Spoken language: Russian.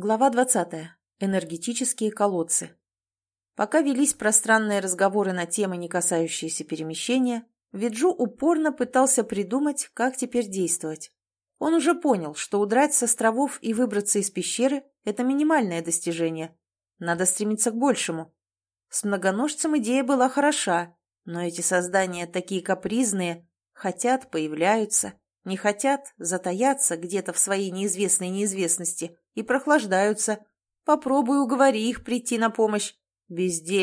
Глава 20. Энергетические колодцы. Пока велись пространные разговоры на темы, не касающиеся перемещения, Виджу упорно пытался придумать, как теперь действовать. Он уже понял, что удрать с островов и выбраться из пещеры – это минимальное достижение. Надо стремиться к большему. С многоножцем идея была хороша, но эти создания такие капризные, хотят – появляются, не хотят – затаятся где-то в своей неизвестной неизвестности – и прохлаждаются. Попробуй уговори их прийти на помощь. Бездельники.